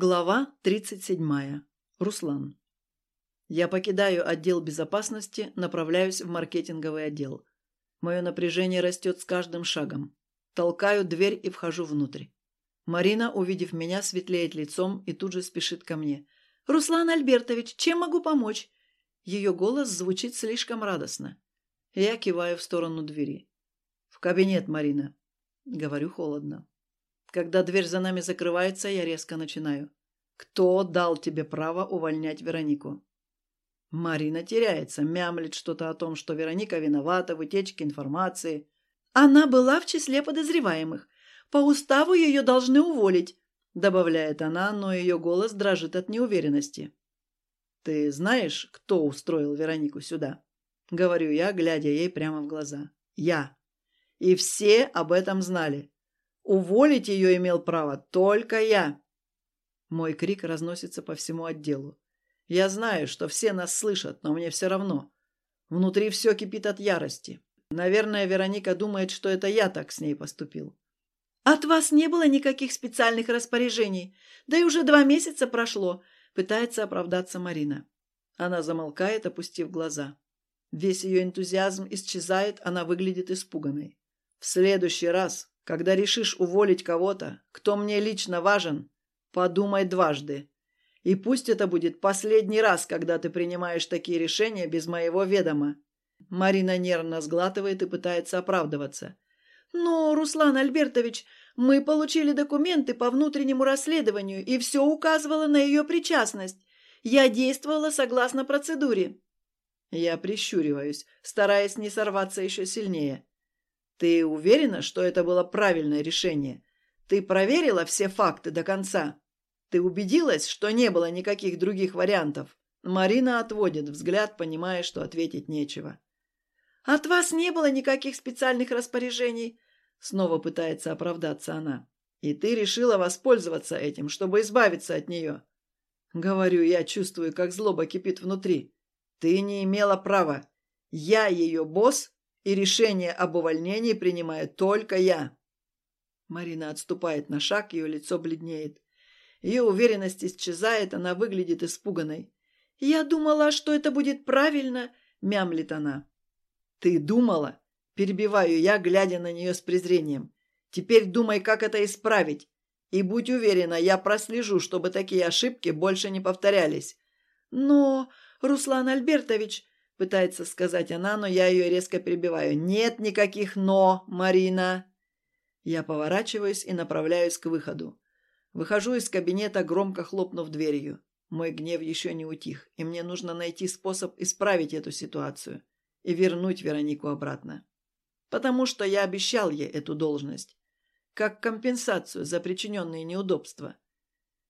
Глава 37. Руслан. Я покидаю отдел безопасности, направляюсь в маркетинговый отдел. Мое напряжение растет с каждым шагом. Толкаю дверь и вхожу внутрь. Марина, увидев меня, светлеет лицом и тут же спешит ко мне. «Руслан Альбертович, чем могу помочь?» Ее голос звучит слишком радостно. Я киваю в сторону двери. «В кабинет, Марина», — говорю холодно. Когда дверь за нами закрывается, я резко начинаю. «Кто дал тебе право увольнять Веронику?» Марина теряется, мямлит что-то о том, что Вероника виновата в утечке информации. «Она была в числе подозреваемых. По уставу ее должны уволить», — добавляет она, но ее голос дрожит от неуверенности. «Ты знаешь, кто устроил Веронику сюда?» — говорю я, глядя ей прямо в глаза. «Я. И все об этом знали. Уволить ее имел право только я. Мой крик разносится по всему отделу. Я знаю, что все нас слышат, но мне все равно. Внутри все кипит от ярости. Наверное, Вероника думает, что это я так с ней поступил. «От вас не было никаких специальных распоряжений. Да и уже два месяца прошло», — пытается оправдаться Марина. Она замолкает, опустив глаза. Весь ее энтузиазм исчезает, она выглядит испуганной. «В следующий раз когда решишь уволить кого-то, кто мне лично важен, подумай дважды. И пусть это будет последний раз, когда ты принимаешь такие решения без моего ведома. Марина нервно сглатывает и пытается оправдываться. «Но, Руслан Альбертович, мы получили документы по внутреннему расследованию, и все указывало на ее причастность. Я действовала согласно процедуре». Я прищуриваюсь, стараясь не сорваться еще сильнее. Ты уверена, что это было правильное решение? Ты проверила все факты до конца? Ты убедилась, что не было никаких других вариантов? Марина отводит взгляд, понимая, что ответить нечего. «От вас не было никаких специальных распоряжений», — снова пытается оправдаться она. «И ты решила воспользоваться этим, чтобы избавиться от нее». Говорю, я чувствую, как злоба кипит внутри. «Ты не имела права. Я ее босс, и решение об увольнении принимаю только я». Марина отступает на шаг, ее лицо бледнеет. Ее уверенность исчезает, она выглядит испуганной. «Я думала, что это будет правильно», — мямлит она. «Ты думала?» — перебиваю я, глядя на нее с презрением. «Теперь думай, как это исправить. И будь уверена, я прослежу, чтобы такие ошибки больше не повторялись». «Но, Руслан Альбертович, Пытается сказать она, но я ее резко перебиваю. «Нет никаких «но», Марина!» Я поворачиваюсь и направляюсь к выходу. Выхожу из кабинета, громко хлопнув дверью. Мой гнев еще не утих, и мне нужно найти способ исправить эту ситуацию и вернуть Веронику обратно. Потому что я обещал ей эту должность, как компенсацию за причиненные неудобства.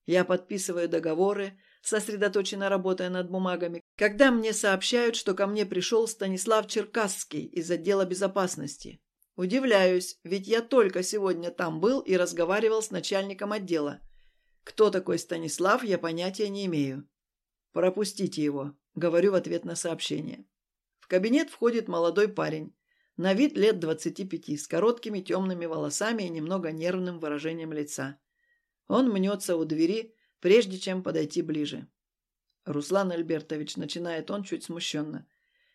Я подписываю договоры, сосредоточенно работая над бумагами, когда мне сообщают, что ко мне пришел Станислав Черкасский из отдела безопасности. Удивляюсь, ведь я только сегодня там был и разговаривал с начальником отдела. Кто такой Станислав, я понятия не имею. «Пропустите его», — говорю в ответ на сообщение. В кабинет входит молодой парень, на вид лет двадцати пяти, с короткими темными волосами и немного нервным выражением лица. Он мнется у двери, прежде чем подойти ближе. «Руслан Альбертович», — начинает он чуть смущенно.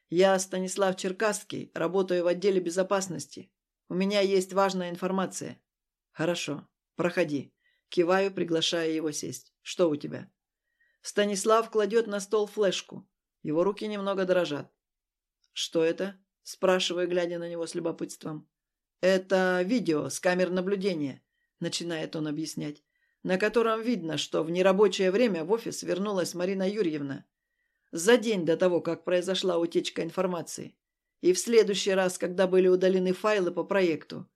«Я Станислав Черкасский, работаю в отделе безопасности. У меня есть важная информация». «Хорошо, проходи». Киваю, приглашая его сесть. «Что у тебя?» Станислав кладет на стол флешку. Его руки немного дрожат. «Что это?» – спрашиваю, глядя на него с любопытством. «Это видео с камер наблюдения», – начинает он объяснять на котором видно, что в нерабочее время в офис вернулась Марина Юрьевна. За день до того, как произошла утечка информации. И в следующий раз, когда были удалены файлы по проекту.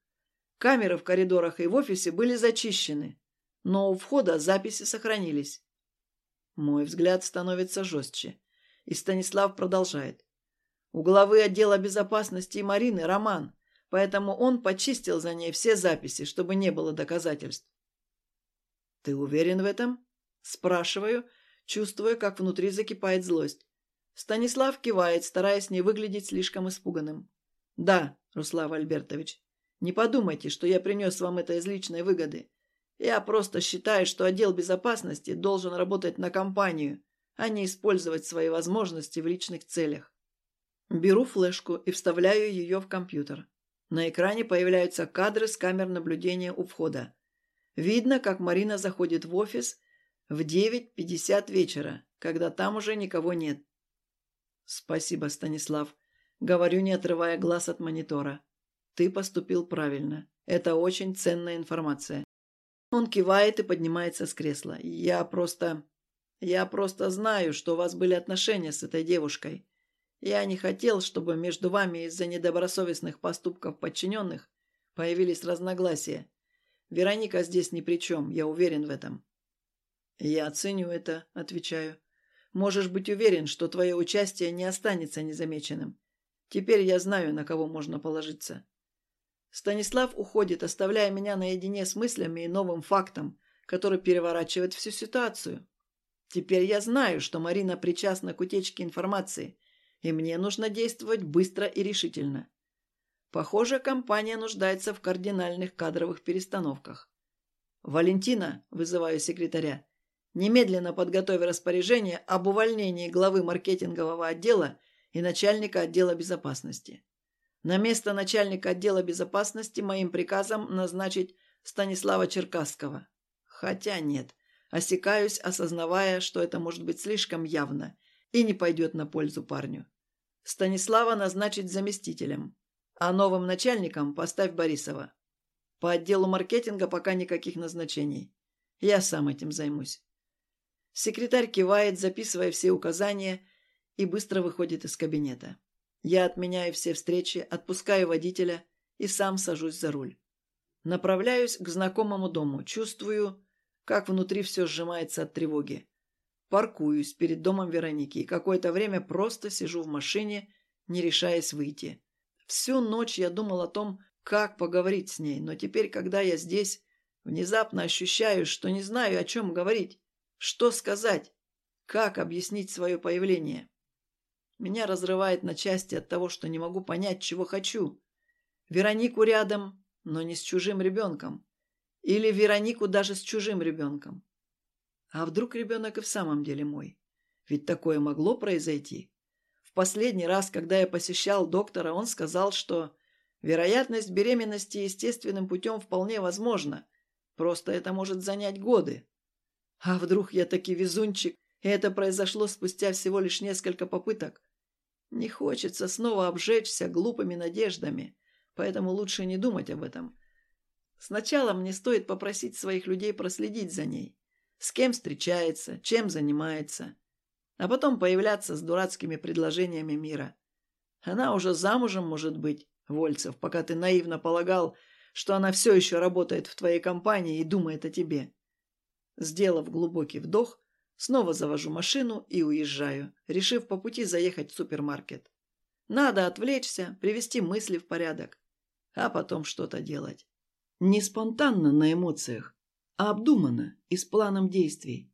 Камеры в коридорах и в офисе были зачищены, но у входа записи сохранились. Мой взгляд становится жестче, и Станислав продолжает. У главы отдела безопасности Марины роман, поэтому он почистил за ней все записи, чтобы не было доказательств. «Ты уверен в этом?» Спрашиваю, чувствуя, как внутри закипает злость. Станислав кивает, стараясь не выглядеть слишком испуганным. «Да, Руслав Альбертович, не подумайте, что я принес вам это из личной выгоды. Я просто считаю, что отдел безопасности должен работать на компанию, а не использовать свои возможности в личных целях. Беру флешку и вставляю ее в компьютер. На экране появляются кадры с камер наблюдения у входа. Видно, как Марина заходит в офис в 9.50 вечера, когда там уже никого нет. «Спасибо, Станислав», — говорю, не отрывая глаз от монитора. «Ты поступил правильно. Это очень ценная информация». Он кивает и поднимается с кресла. «Я просто... Я просто знаю, что у вас были отношения с этой девушкой. Я не хотел, чтобы между вами из-за недобросовестных поступков подчиненных появились разногласия. Вероника здесь ни при чем, я уверен в этом». «Я оценю это», — отвечаю. «Можешь быть уверен, что твое участие не останется незамеченным. Теперь я знаю, на кого можно положиться». Станислав уходит, оставляя меня наедине с мыслями и новым фактом, который переворачивает всю ситуацию. Теперь я знаю, что Марина причастна к утечке информации, и мне нужно действовать быстро и решительно. Похоже, компания нуждается в кардинальных кадровых перестановках. «Валентина», – вызываю секретаря, – «немедленно подготовь распоряжение об увольнении главы маркетингового отдела и начальника отдела безопасности. На место начальника отдела безопасности моим приказом назначить Станислава Черкасского. Хотя нет, осекаюсь, осознавая, что это может быть слишком явно и не пойдет на пользу парню. Станислава назначить заместителем, а новым начальником поставь Борисова. По отделу маркетинга пока никаких назначений. Я сам этим займусь. Секретарь кивает, записывая все указания, и быстро выходит из кабинета. Я отменяю все встречи, отпускаю водителя и сам сажусь за руль. Направляюсь к знакомому дому, чувствую, как внутри все сжимается от тревоги. Паркуюсь перед домом Вероники и какое-то время просто сижу в машине, не решаясь выйти. Всю ночь я думал о том, как поговорить с ней, но теперь, когда я здесь, внезапно ощущаю, что не знаю, о чем говорить, что сказать, как объяснить свое появление. Меня разрывает на части от того, что не могу понять, чего хочу. Веронику рядом, но не с чужим ребенком. Или Веронику даже с чужим ребенком. А вдруг ребенок и в самом деле мой? Ведь такое могло произойти. Последний раз, когда я посещал доктора, он сказал, что вероятность беременности естественным путем вполне возможна. Просто это может занять годы. А вдруг я таки везунчик, и это произошло спустя всего лишь несколько попыток? Не хочется снова обжечься глупыми надеждами, поэтому лучше не думать об этом. Сначала мне стоит попросить своих людей проследить за ней с кем встречается, чем занимается. А потом появляться с дурацкими предложениями мира. Она уже замужем, может быть, Вольцев, пока ты наивно полагал, что она все еще работает в твоей компании и думает о тебе. Сделав глубокий вдох, снова завожу машину и уезжаю, решив по пути заехать в супермаркет. Надо отвлечься, привести мысли в порядок, а потом что-то делать. Не спонтанно на эмоциях, а обдуманно и с планом действий.